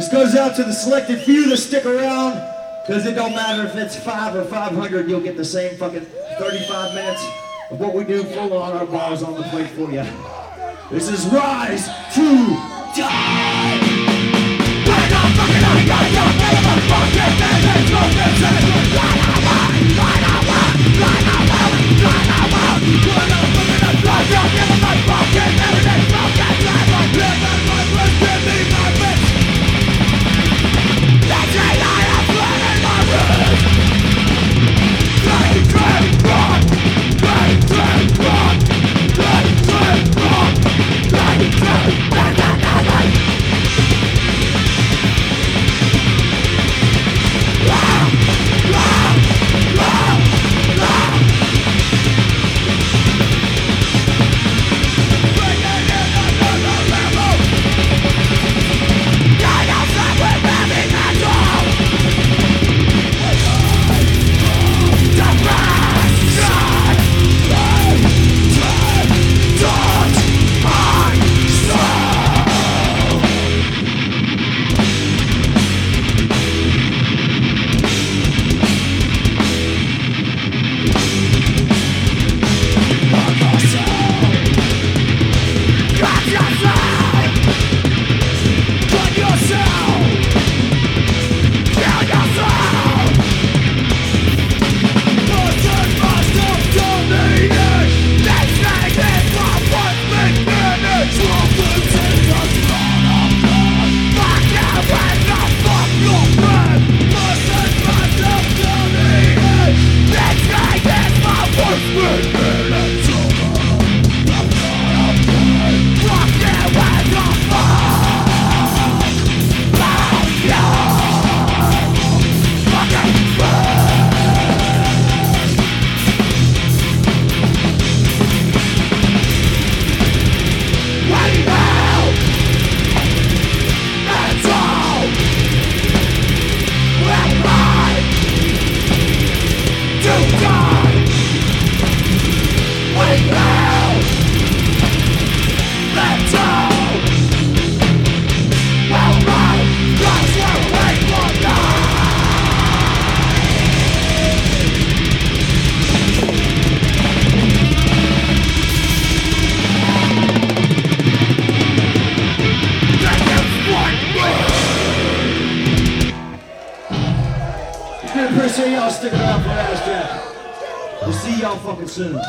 This goes out to the selected few that stick around, because it don't matter if it's five or 500, you'll get the same fucking 35 minutes of what we do full on our bars on the plate for you. This is Rise to Make me Appreciate y'all sticking around for Assjack. We'll see y'all fucking soon.